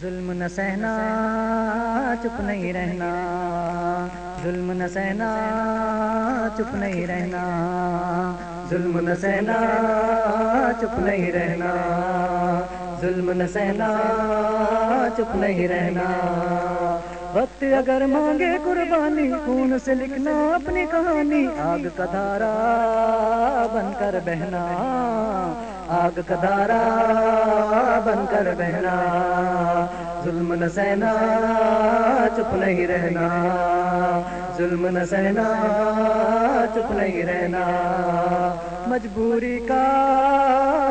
ظلم نہ سہنا، چپ نہیں رہنا۔ ظلم نہ سہنا، چپ نہیں رہنا۔ ظلم نہ سہنا، چپ نہیں رہنا۔ ظلم نہ سہنا، چپ نہیں رہنا۔ وقت اگر مانگے قربانی، خون سے لکھنا اپنی کہانی۔ آگ کا دھارا بن کر بہنا۔ آگ کا دھارا بن کر بہنا، ظلم نہ سہنا، چپ نہیں رہنا۔ ظلم نہ سہنا، چپ نہیں رہنا۔ مجبوری کا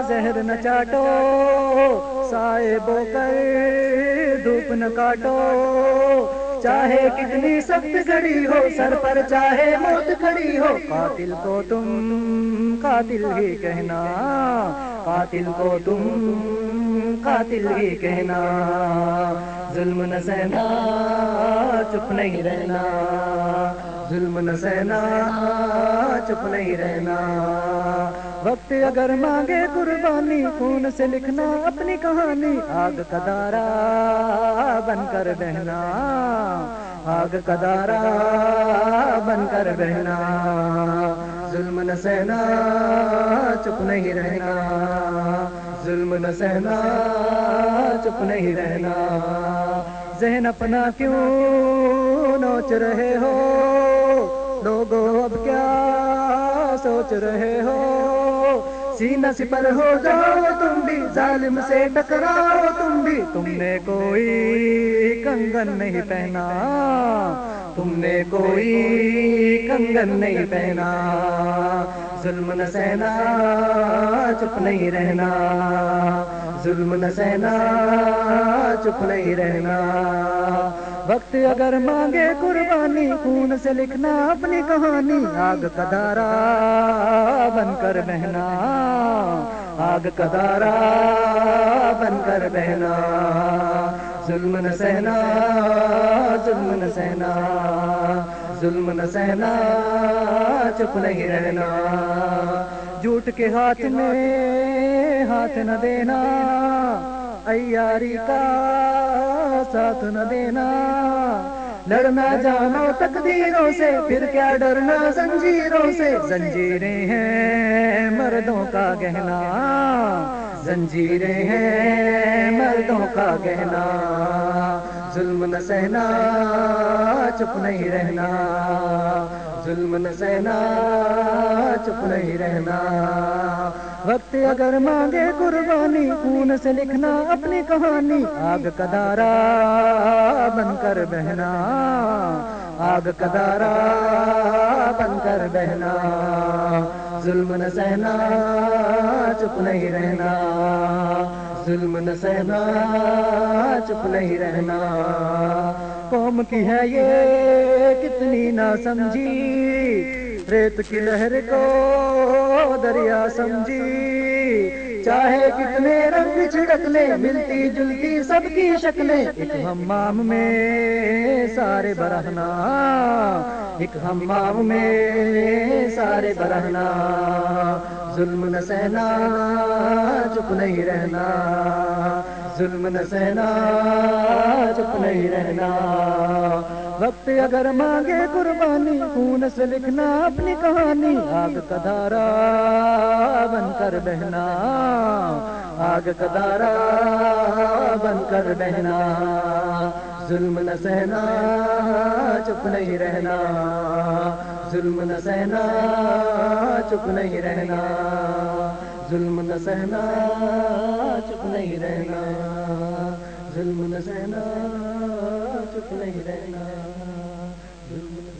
زہر نہ چاٹو سائے بو کر دھوپ نہ کاٹو۔ چاہے کتنی سخت گھڑی ہو، سر پر چاہے موت کھڑی ہو۔ قاتل کو تم قاتل ہی کہنا۔ قاتل کو تم قاتل ہی کہنا۔ ظلم نہ سہنا، چپ نہیں رہنا۔ ظلم نہ سہنا، چپ نہیں رہنا۔ وقت اگر مانگے قربانی، خون سے لکھنا، اپنی کہانی۔ آگ کا دارا بن کر بہنا۔ آگ کا دارا بن کر بہنا۔ ظلم نہ سہنا، چپ نہیں رہنا۔ ظلم نہ سہنا، چپ نہیں رہنا۔ ذہن اپنا کیوں نوچ رہے ہو؟ لوگوں اب کیا سوچ رہے ہو؟ سینہ سپر ہو جاؤ، تم بھی ظالم سے ٹکراؤ، تم بھی تم نے کوئی کنگن نہیں پہنا۔ تم نے کوئی کنگن نہیں پہنا۔ ظلم نہ سہنا، چپ نہیں رہنا۔ ظلم نہ سہنا، چپ نہیں رہنا۔ وقت اگر مانگے قربانی، خون سے لکھنا اپنی کہانی۔ آگ کا دارا بن کر بہنا۔ آگ کا دارا بن کر بہنا۔ ظلم نہ سہنا، ظلم نہ سہنا۔ ظلم نہ سہنا، چپ نہیں رہنا۔ جھوٹ کے ہاتھ میں ہاتھ نہ دینا۔ ایاری کا ساتھ نہ دینا لڑنا جانا تقدیروں سے پھر کیا ڈرنا زنجیروں سے زنجیریں ہیں مردوں کا گہنا زنجیریں ہیں مردوں کا گہنا ظلم نہ سہنا چپ نہیں رہنا ظلم نہ سہنا، چپ نہیں رہنا۔ وقت اگر مانگے قربانی، خون سے لکھنا اپنی کہانی۔ آگ کا دارا بن کر بہنا۔ آگ کا دارا بن کر بہنا۔ ظلم نہ سہنا، چپ نہیں رہنا۔ ظلم نہ سہنا، چپ نہیں رہنا۔ قوم کی ہے یہ کتنی نہ سمجھی ریت کی لہر کو دریا سمجھی۔ چاہے کتنے رنگ چھڑک لے ملتی جلتی سب کی شکلیں۔ ایک ہمام میں سارے برہنا۔ ایک ہمام میں سارے برہنا۔ ظلم نہ سہنا، چپ نہیں رہنا۔ ظلم نہ سہنا، چپ نہیں رہنا۔ وقت اگر مانگے قربانی، خون سے لکھنا اپنی کہانی۔ آگ کا دارا بن کر بہنا۔ آگ کا دارا بن کر بہنا۔ ظلم نہ سہنا، چپ نہیں رہنا۔ ظلم نہ سہنا، چپ نہیں رہنا۔ ظلم نہ سہنا چپ نہیں رہنا۔ ظلم نہ سہنا چپ نہیں رہنا۔ ظلم